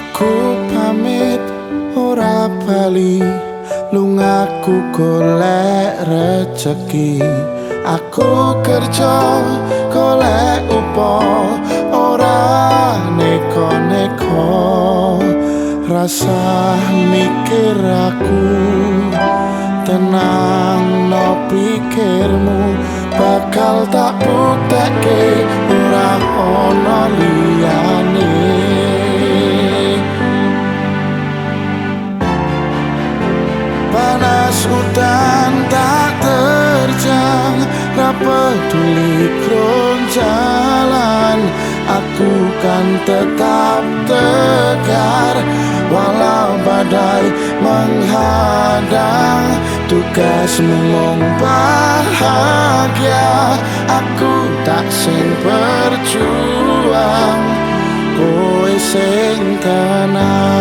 Aku pamit ora bali. Lungaku golek rezeki Aku kerja golek upo ora neko-neko. Rasa mikir aku tenang no pikirmu. Bakal tak buktekke hutan tak terjang peduli jalan. Aku kan tetap tegar walau badai menghadang. Tugasmu mong bahagia aku tak sing berjuang. Kowe sing tenang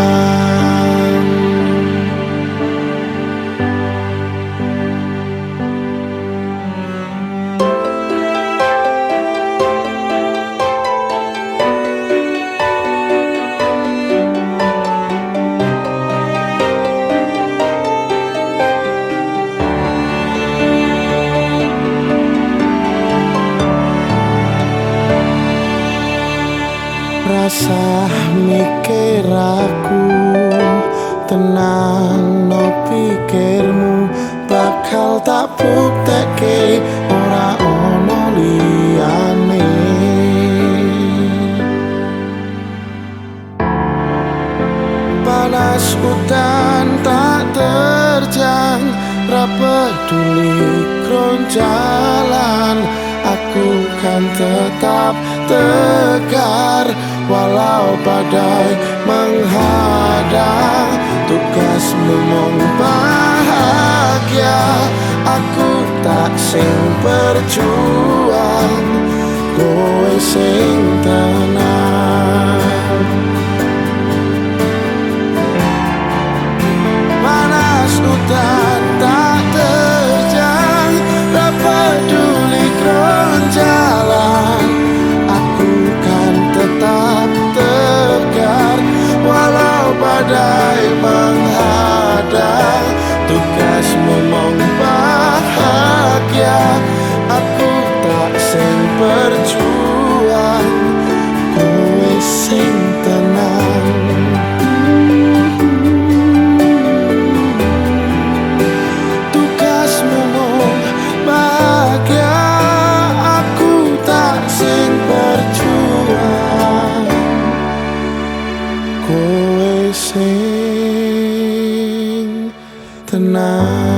buktekke ora ono panas hutan tak terjang ra peduli jalan aku kan tetap tegar Walau badai menghadang. Tugasmu bahagia Aku tak sing berjuang Kowe sing tenang. Panas hutan tak terjang Tak peduli jalan. Aku kan tetap tegar Walau badai menghadang aku tak sing berjuang kowe sing tenang. Tugasmu bahagia aku tak sing berjuang kowe sing tenang.